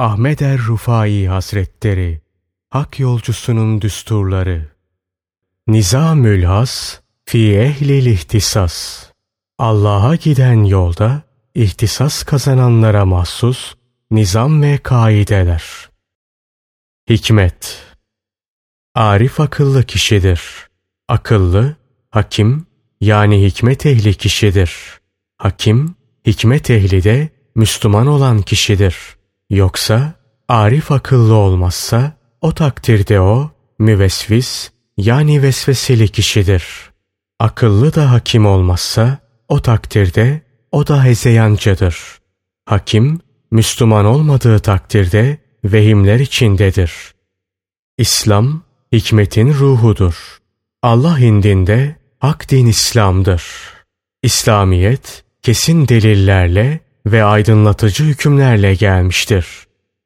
Ahmet er Rufai Hazretleri Hak yolcusunun düsturları Nizamül Has fi ehlil ihtisas Allah'a giden yolda ihtisas kazananlara mahsus nizam ve kaideler. Hikmet Arif akıllı kişidir. Akıllı, hakim yani hikmet ehli kişidir. Hakim, hikmet ehli de Müslüman olan kişidir. Yoksa arif akıllı olmazsa o takdirde o müvesvis yani vesveseli kişidir. Akıllı da hakim olmazsa o takdirde o da hezeyancıdır. Hakim, Müslüman olmadığı takdirde vehimler içindedir. İslam, hikmetin ruhudur. Allah indinde hak din İslam'dır. İslamiyet, kesin delillerle ve aydınlatıcı hükümlerle gelmiştir.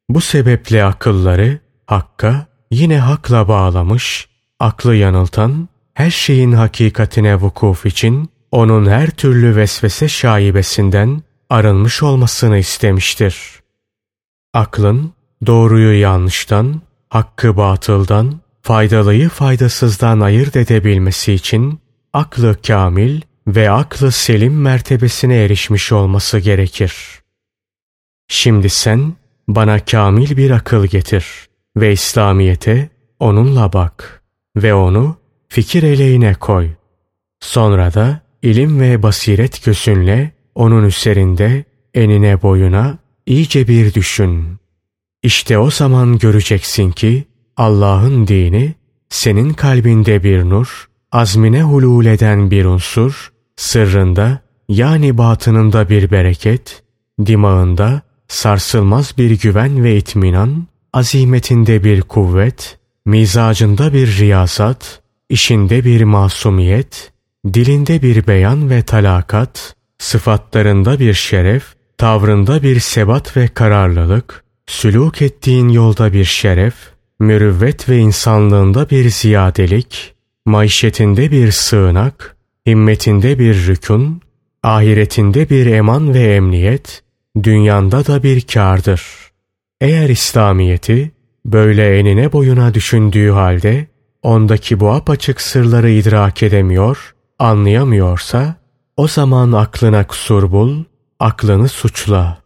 Bu sebeple akılları hakka yine hakla bağlamış, aklı yanıltan, her şeyin hakikatine vukuf için onun her türlü vesvese şaibesinden arınmış olmasını istemiştir. Aklın doğruyu yanlıştan, hakkı batıldan, faydalıyı faydasızdan ayırt edebilmesi için aklı kamil ve aklı selim mertebesine erişmiş olması gerekir. Şimdi sen bana kamil bir akıl getir ve İslamiyete onunla bak ve onu fikir eleğine koy. Sonra da ilim ve basiret gözünle onun üzerinde enine boyuna iyice bir düşün. İşte o zaman göreceksin ki Allah'ın dini senin kalbinde bir nur, azmine hulul eden bir unsur, sırrında yani batınında bir bereket, dimağında sarsılmaz bir güven ve itminan, azimetinde bir kuvvet, mizacında bir riyazat, işinde bir masumiyet, dilinde bir beyan ve talakat, sıfatlarında bir şeref, tavrında bir sebat ve kararlılık, sülûk ettiğin yolda bir şeref, mürüvvet ve insanlığında bir ziyadelik, maişetinde bir sığınak, himmetinde bir rükun, ahiretinde bir eman ve emniyet, dünyanda da bir kârdır. Eğer İslamiyeti böyle enine boyuna düşündüğü halde ondaki bu apaçık sırları idrak edemiyor, anlayamıyorsa o zaman aklına kusur bul, aklını suçla.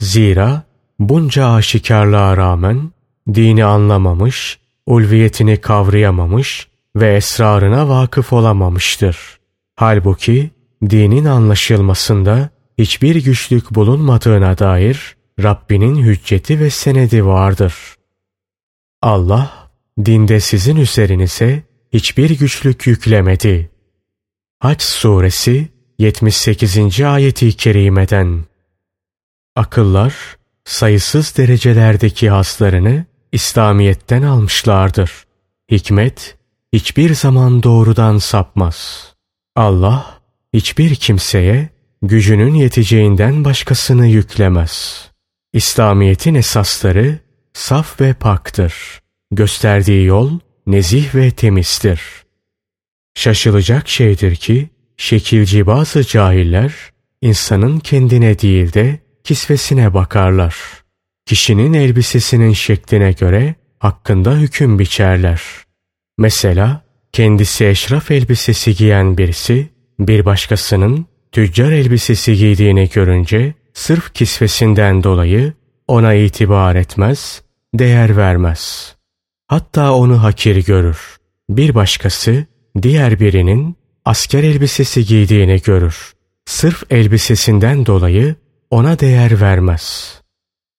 Zira bunca aşikarlığa rağmen dini anlamamış, ulviyetini kavrayamamış ve esrarına vakıf olamamıştır. Halbuki dinin anlaşılmasında hiçbir güçlük bulunmadığına dair Rabbinin hücceti ve senedi vardır. Allah dinde sizin üzerinize hiçbir güçlük yüklemedi. Haç suresi 78. ayeti kerimeden Akıllar sayısız derecelerdeki haslarını İslamiyet'ten almışlardır. Hikmet hiçbir zaman doğrudan sapmaz. Allah hiçbir kimseye gücünün yeteceğinden başkasını yüklemez. İslamiyet'in esasları saf ve paktır. Gösterdiği yol nezih ve temizdir. Şaşılacak şeydir ki şekilci bazı cahiller insanın kendine değil de kisvesine bakarlar. Kişinin elbisesinin şekline göre hakkında hüküm biçerler. Mesela kendisi eşraf elbisesi giyen birisi bir başkasının tüccar elbisesi giydiğini görünce sırf kisvesinden dolayı ona itibar etmez, değer vermez. Hatta onu hakir görür. Bir başkası diğer birinin asker elbisesi giydiğini görür. Sırf elbisesinden dolayı ona değer vermez.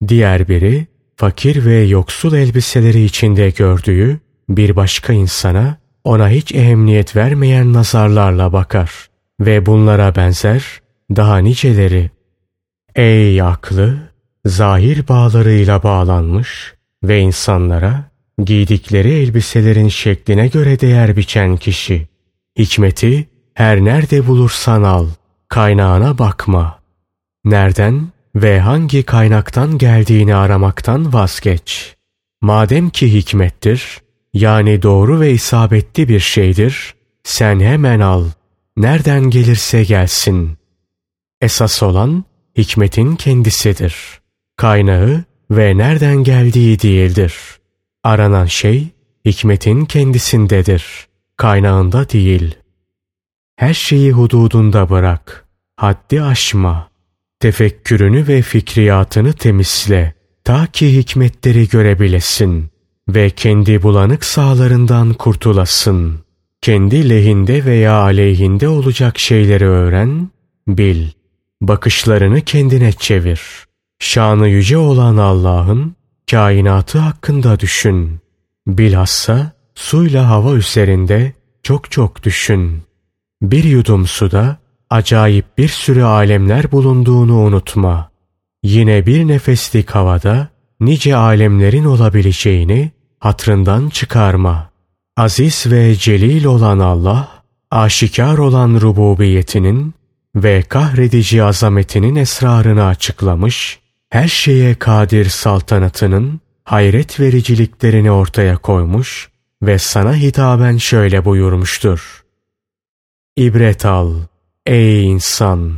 Diğer biri fakir ve yoksul elbiseleri içinde gördüğü bir başka insana ona hiç ehemmiyet vermeyen nazarlarla bakar ve bunlara benzer daha niceleri. Ey aklı, zahir bağlarıyla bağlanmış ve insanlara giydikleri elbiselerin şekline göre değer biçen kişi. Hikmeti her nerede bulursan al, kaynağına bakma. Nereden ve hangi kaynaktan geldiğini aramaktan vazgeç. Madem ki hikmettir, yani doğru ve isabetli bir şeydir, sen hemen al. Nereden gelirse gelsin. Esas olan hikmetin kendisidir. Kaynağı ve nereden geldiği değildir. Aranan şey hikmetin kendisindedir. Kaynağında değil. Her şeyi hududunda bırak. Haddi aşma. Tefekkürünü ve fikriyatını temizle. Ta ki hikmetleri görebilesin ve kendi bulanık sağlarından kurtulasın. Kendi lehinde veya aleyhinde olacak şeyleri öğren, bil. Bakışlarını kendine çevir. Şanı yüce olan Allah'ın kainatı hakkında düşün. Bilhassa suyla hava üzerinde çok çok düşün. Bir yudum suda acayip bir sürü alemler bulunduğunu unutma. Yine bir nefeslik havada nice alemlerin olabileceğini hatrından çıkarma. Aziz ve celil olan Allah, aşikar olan rububiyetinin ve kahredici azametinin esrarını açıklamış, her şeye kadir saltanatının hayret vericiliklerini ortaya koymuş ve sana hitaben şöyle buyurmuştur. İbret al ey insan!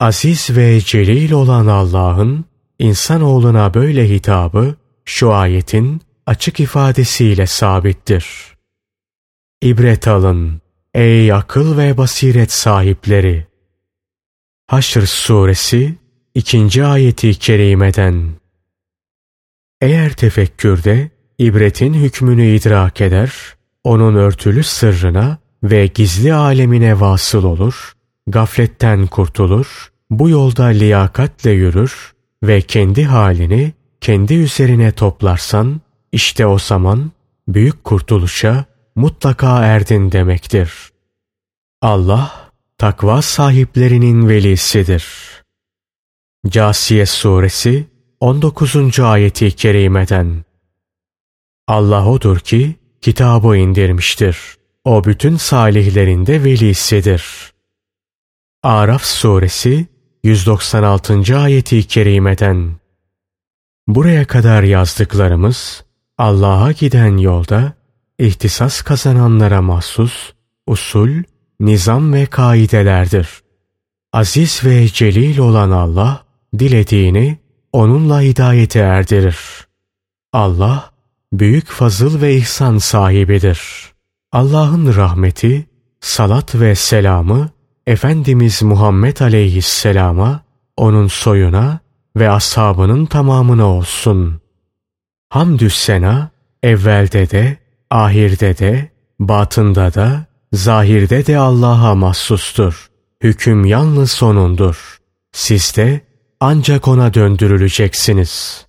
Aziz ve celil olan Allah'ın insanoğluna böyle hitabı şu ayetin açık ifadesiyle sabittir. İbret alın ey akıl ve basiret sahipleri! Haşr suresi 2. ayeti kerimeden Eğer tefekkürde ibretin hükmünü idrak eder, onun örtülü sırrına ve gizli alemine vasıl olur, gafletten kurtulur, bu yolda liyakatle yürür ve kendi halini kendi üzerine toplarsan, işte o zaman büyük kurtuluşa mutlaka erdin demektir. Allah, takva sahiplerinin velisidir. Casiye Suresi 19. ayeti kerimeden Allah odur ki kitabı indirmiştir. O bütün salihlerinde velisidir. Araf Suresi 196. ayeti kerimeden Buraya kadar yazdıklarımız Allah'a giden yolda ihtisas kazananlara mahsus usul, nizam ve kaidelerdir. Aziz ve celil olan Allah dilediğini onunla hidayete erdirir. Allah büyük fazıl ve ihsan sahibidir. Allah'ın rahmeti, salat ve selamı Efendimiz Muhammed aleyhisselama, onun soyuna ve ashabının tamamına olsun. Hamdü sena, evvelde de, ahirde de, batında da, zahirde de Allah'a mahsustur. Hüküm yalnız sonundur. Siz de ancak ona döndürüleceksiniz.